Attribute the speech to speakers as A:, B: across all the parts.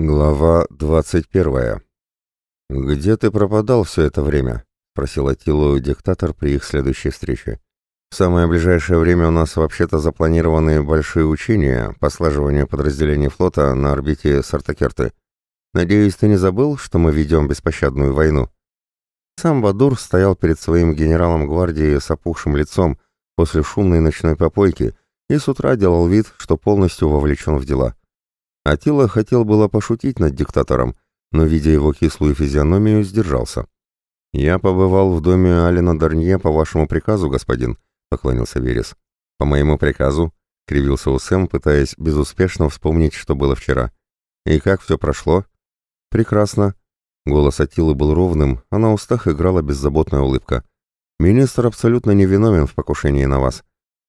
A: Глава двадцать первая. «Где ты пропадал все это время?» — спросил Атилу диктатор при их следующей встрече. «В самое ближайшее время у нас вообще-то запланированы большие учения по слаживанию подразделений флота на орбите Сартакерты. Надеюсь, ты не забыл, что мы ведем беспощадную войну?» Сам Бадур стоял перед своим генералом гвардии с опухшим лицом после шумной ночной попойки и с утра делал вид, что полностью вовлечен в дела. Атила хотел было пошутить над диктатором, но, видя его кислую физиономию, сдержался. «Я побывал в доме Алина Дарнье по вашему приказу, господин», — поклонился Верес. «По моему приказу», — кривился Усэм, пытаясь безуспешно вспомнить, что было вчера. «И как все прошло?» «Прекрасно». Голос Атилы был ровным, а на устах играла беззаботная улыбка. «Министр абсолютно невиновен в покушении на вас.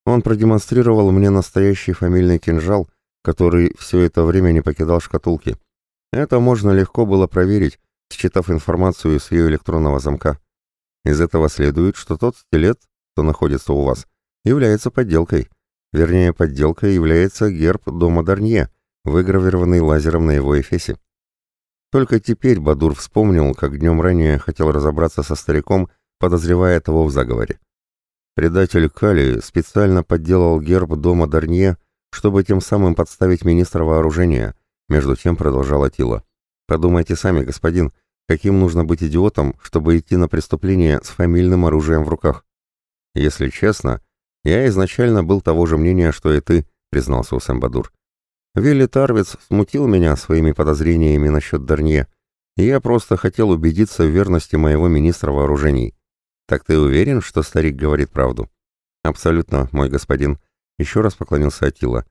A: Он продемонстрировал мне настоящий фамильный кинжал — который все это время не покидал шкатулки. Это можно легко было проверить, считав информацию с ее электронного замка. Из этого следует, что тот стилет, что находится у вас, является подделкой. Вернее, подделкой является герб дома Дарнье, выгравированный лазером на его эфесе. Только теперь Бадур вспомнил, как днем ранее хотел разобраться со стариком, подозревая того в заговоре. Предатель Кали специально подделал герб дома Дарнье чтобы тем самым подставить министра вооружения, между тем продолжал Атила. Подумайте сами, господин, каким нужно быть идиотом, чтобы идти на преступление с фамильным оружием в руках. Если честно, я изначально был того же мнения, что и ты, признался Усамбадур. Вилли Тарвиц смутил меня своими подозрениями насчет Дарнье, и я просто хотел убедиться в верности моего министра вооружений. Так ты уверен, что старик говорит правду? Абсолютно, мой господин, еще раз поклонился Атила.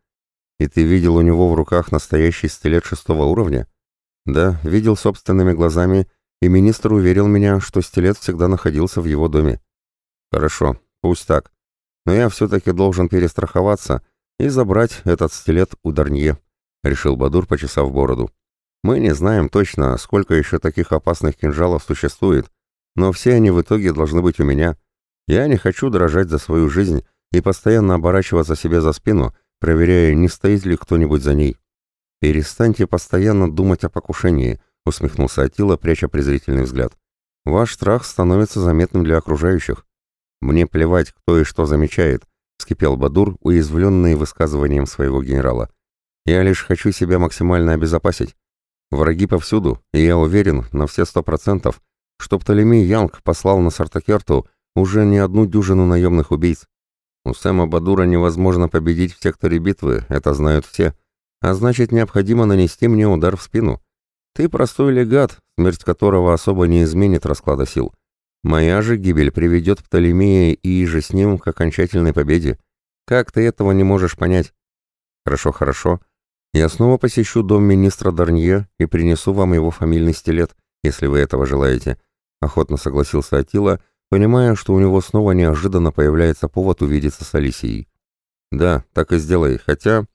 A: «И ты видел у него в руках настоящий стилет шестого уровня?» «Да, видел собственными глазами, и министр уверил меня, что стилет всегда находился в его доме». «Хорошо, пусть так. Но я все-таки должен перестраховаться и забрать этот стилет у Дарнье», — решил Бадур, почесав бороду. «Мы не знаем точно, сколько еще таких опасных кинжалов существует, но все они в итоге должны быть у меня. Я не хочу дорожать за свою жизнь, и постоянно оборачиваться себе за спину, проверяя, не стоит ли кто-нибудь за ней. «Перестаньте постоянно думать о покушении», — усмехнулся Атила, пряча презрительный взгляд. «Ваш страх становится заметным для окружающих». «Мне плевать, кто и что замечает», — вскипел Бадур, уязвленный высказыванием своего генерала. «Я лишь хочу себя максимально обезопасить. Враги повсюду, и я уверен на все сто процентов, что Птолемей Янг послал на Сартакерту уже не одну дюжину наемных убийц. У Сэма Бадура невозможно победить в секторе битвы, это знают все. А значит, необходимо нанести мне удар в спину. Ты простой легат, смерть которого особо не изменит расклада сил. Моя же гибель приведет Птолемея и же с ним к окончательной победе. Как ты этого не можешь понять? Хорошо, хорошо. Я снова посещу дом министра Дарнье и принесу вам его фамильный стилет, если вы этого желаете. Охотно согласился Атила, понимая, что у него снова неожиданно появляется повод увидеться с Алисией. «Да, так и сделай, хотя...»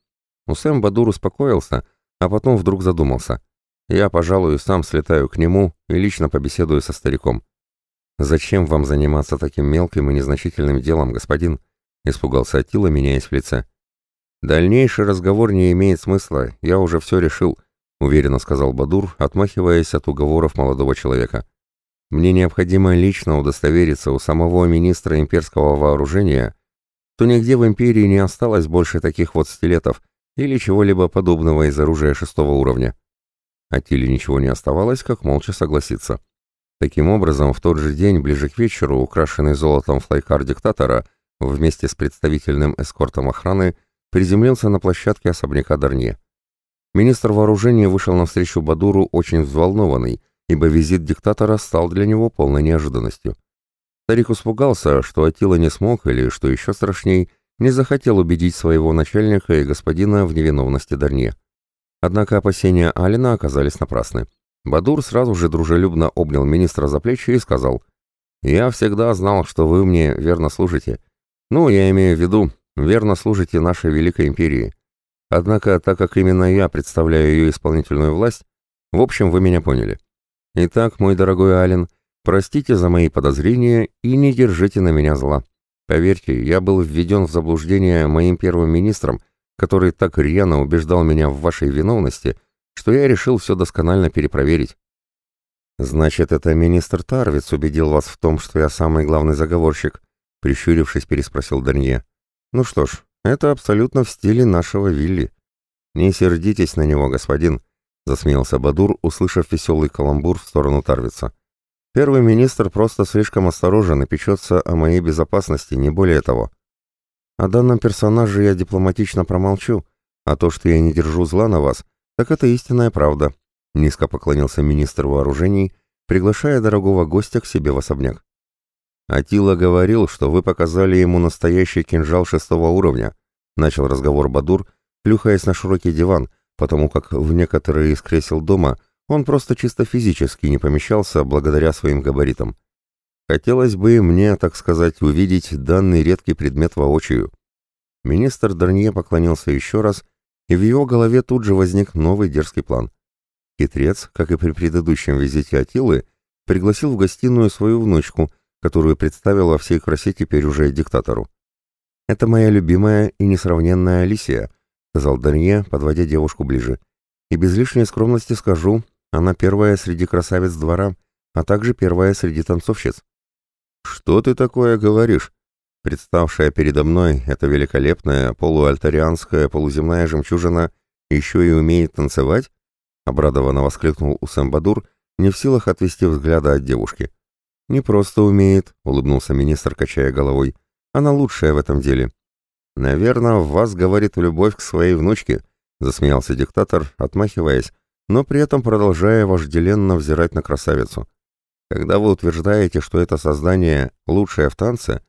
A: Усэм Бадур успокоился, а потом вдруг задумался. «Я, пожалуй, сам слетаю к нему и лично побеседую со стариком». «Зачем вам заниматься таким мелким и незначительным делом, господин?» — испугался Атила, меняясь в лице. «Дальнейший разговор не имеет смысла, я уже все решил», — уверенно сказал Бадур, отмахиваясь от уговоров молодого человека. Мне необходимо лично удостовериться у самого министра имперского вооружения, что нигде в империи не осталось больше таких вот стилетов или чего-либо подобного из оружия шестого уровня. А Тиле ничего не оставалось, как молча согласиться. Таким образом, в тот же день, ближе к вечеру, украшенный золотом флайкар диктатора, вместе с представительным эскортом охраны, приземлился на площадке особняка Дарнье. Министр вооружения вышел навстречу Бадуру очень взволнованный – ибо визит диктатора стал для него полной неожиданностью. Старик испугался, что Атила не смог, или, что еще страшней, не захотел убедить своего начальника и господина в невиновности Дарне. Однако опасения Алина оказались напрасны. Бадур сразу же дружелюбно обнял министра за плечи и сказал, «Я всегда знал, что вы мне верно служите. Ну, я имею в виду, верно служите нашей Великой Империи. Однако, так как именно я представляю ее исполнительную власть, в общем, вы меня поняли. Итак, мой дорогой Ален, простите за мои подозрения и не держите на меня зла. Поверьте, я был введен в заблуждение моим первым министром, который так рьяно убеждал меня в вашей виновности, что я решил все досконально перепроверить. «Значит, это министр Тарвиц убедил вас в том, что я самый главный заговорщик?» Прищурившись, переспросил Дарнье. «Ну что ж, это абсолютно в стиле нашего Вилли. Не сердитесь на него, господин», — засмеялся Бадур, услышав веселый каламбур в сторону Тарвица. «Первый министр просто слишком осторожен и печется о моей безопасности, не более того. О данном персонаже я дипломатично промолчу, а то, что я не держу зла на вас, так это истинная правда», — низко поклонился министр вооружений, приглашая дорогого гостя к себе в особняк. «Атила говорил, что вы показали ему настоящий кинжал шестого уровня», — начал разговор Бадур, плюхаясь на широкий диван, потому как в некоторые из кресел дома он просто чисто физически не помещался благодаря своим габаритам. Хотелось бы мне, так сказать, увидеть данный редкий предмет воочию. Министр Дарнье поклонился еще раз, и в его голове тут же возник новый дерзкий план. Хитрец, как и при предыдущем визите Атилы, пригласил в гостиную свою внучку, которую представил во всей красе теперь уже диктатору. «Это моя любимая и несравненная Алисия», — сказал Дарнье, подводя девушку ближе. «И без лишней скромности скажу, она первая среди красавиц двора, а также первая среди танцовщиц». «Что ты такое говоришь?» Представшая передо мной эта великолепная полуальтарианская полуземная жемчужина еще и умеет танцевать? Обрадованно воскликнул Усам Бадур, не в силах отвести взгляда от девушки. «Не просто умеет», — улыбнулся министр, качая головой. «Она лучшая в этом деле». «Наверное, в вас говорит любовь к своей внучке», — засмеялся диктатор, отмахиваясь, но при этом продолжая вожделенно взирать на красавицу. Когда вы утверждаете, что это создание лучшее в танце,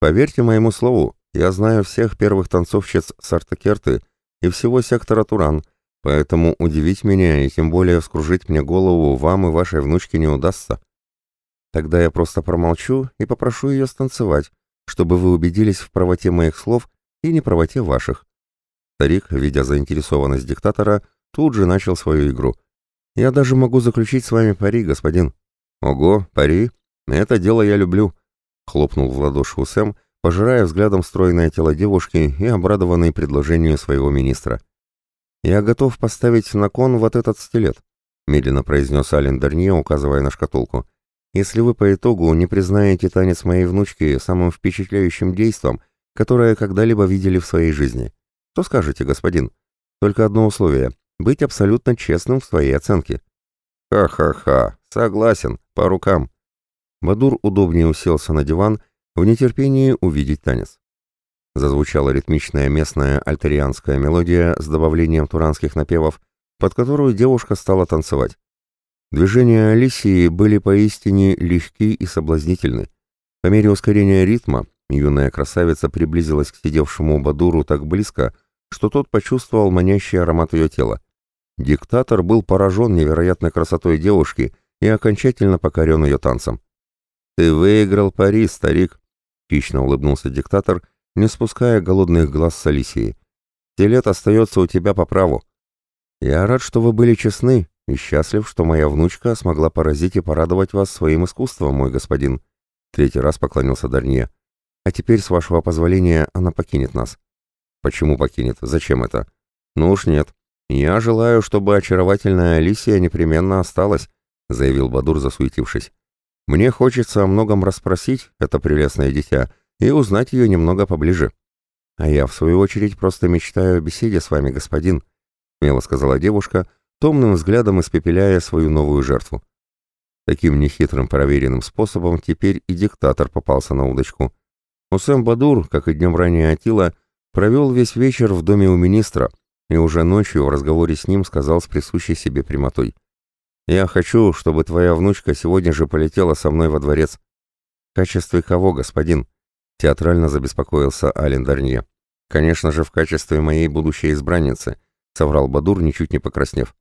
A: поверьте моему слову, я знаю всех первых танцовщиц Сартакерты и всего сектора Туран, поэтому удивить меня и тем более вскружить мне голову вам и вашей внучке не удастся. Тогда я просто промолчу и попрошу ее станцевать, чтобы вы убедились в правоте моих слов и неправоте ваших. Старик, видя заинтересованность диктатора, тут же начал свою игру. «Я даже могу заключить с вами пари, господин». «Ого, пари! Это дело я люблю!» — хлопнул в ладоши Сэм, пожирая взглядом стройное тело девушки и обрадованный предложению своего министра. «Я готов поставить на кон вот этот стилет», — медленно произнес Ален Дарнье, указывая на шкатулку. «Если вы по итогу не признаете танец моей внучки самым впечатляющим действом, которое когда-либо видели в своей жизни, то скажете, господин. Только одно условие — быть абсолютно честным в своей оценке». «Ха-ха-ха, согласен», по рукам. Бадур удобнее уселся на диван, в нетерпении увидеть танец. Зазвучала ритмичная местная альтерианская мелодия с добавлением туранских напевов, под которую девушка стала танцевать. Движения Алисии были поистине легки и соблазнительны. По мере ускорения ритма юная красавица приблизилась к сидевшему Бадуру так близко, что тот почувствовал манящий аромат ее тела. Диктатор был поражен невероятной красотой девушки — и окончательно покорен ее танцем. «Ты выиграл пари, старик!» — хищно улыбнулся диктатор, не спуская голодных глаз с Алисии. «Телет остается у тебя по праву. Я рад, что вы были честны, и счастлив, что моя внучка смогла поразить и порадовать вас своим искусством, мой господин». Третий раз поклонился Дарнье. «А теперь, с вашего позволения, она покинет нас». «Почему покинет? Зачем это?» «Ну уж нет. Я желаю, чтобы очаровательная Алисия непременно осталась, — заявил Бадур, засуетившись. «Мне хочется о многом расспросить это прелестное дитя и узнать ее немного поближе». «А я, в свою очередь, просто мечтаю о беседе с вами, господин», — смело сказала девушка, томным взглядом испепеляя свою новую жертву. Таким нехитрым проверенным способом теперь и диктатор попался на удочку. Усэм Бадур, как и днем ранее Атила, провел весь вечер в доме у министра и уже ночью в разговоре с ним сказал с присущей себе прямотой — я хочу, чтобы твоя внучка сегодня же полетела со мной во дворец. В качестве кого, господин? Театрально забеспокоился Ален Дарнье. Конечно же, в качестве моей будущей избранницы, соврал Бадур, ничуть не покраснев.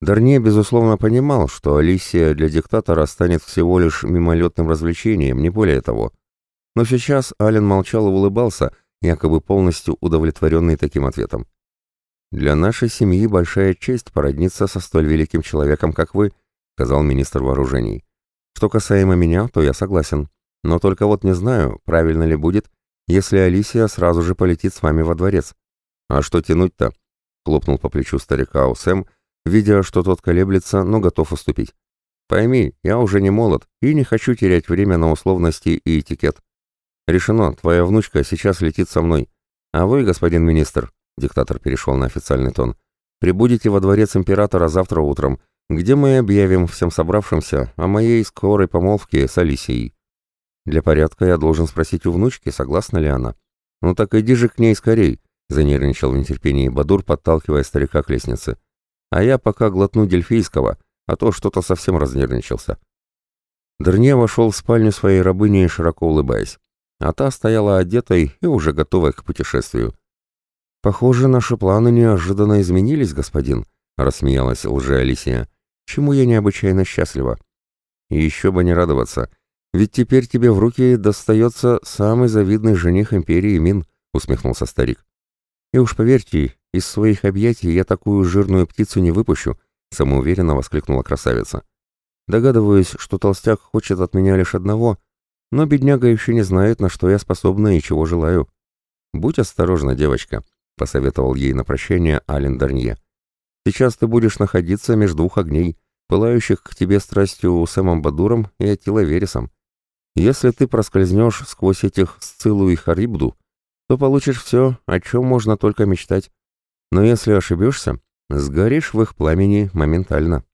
A: Дарнье, безусловно, понимал, что Алисия для диктатора станет всего лишь мимолетным развлечением, не более того. Но сейчас Ален молчал и улыбался, якобы полностью удовлетворенный таким ответом. «Для нашей семьи большая честь породниться со столь великим человеком, как вы», сказал министр вооружений. «Что касаемо меня, то я согласен. Но только вот не знаю, правильно ли будет, если Алисия сразу же полетит с вами во дворец. А что тянуть-то?» хлопнул по плечу старика Усэм, видя, что тот колеблется, но готов уступить. «Пойми, я уже не молод и не хочу терять время на условности и этикет. Решено, твоя внучка сейчас летит со мной. А вы, господин министр, диктатор перешел на официальный тон, прибудете во дворец императора завтра утром, где мы объявим всем собравшимся о моей скорой помолвке с Алисией. Для порядка я должен спросить у внучки, согласна ли она. Ну так иди же к ней скорей, занервничал в нетерпении Бадур, подталкивая старика к лестнице. А я пока глотну дельфийского, а то что-то совсем разнервничался. Дерне вошел в спальню своей рабыни, широко улыбаясь а та стояла одетой и уже готовая к путешествию. «Похоже, наши планы неожиданно изменились, господин», — рассмеялась лже Алисия, «чему я необычайно счастлива. И еще бы не радоваться, ведь теперь тебе в руки достается самый завидный жених империи Мин», — усмехнулся старик. «И уж поверьте, из своих объятий я такую жирную птицу не выпущу», — самоуверенно воскликнула красавица. «Догадываюсь, что толстяк хочет от меня лишь одного но бедняга еще не знает, на что я способна и чего желаю. Будь осторожна, девочка, — посоветовал ей на прощание Ален Дарнье. Сейчас ты будешь находиться между двух огней, пылающих к тебе страстью Сэмом Бадуром и Атила Вересом. Если ты проскользнешь сквозь этих Сцилу и Харибду, то получишь все, о чем можно только мечтать. Но если ошибешься, сгоришь в их пламени моментально.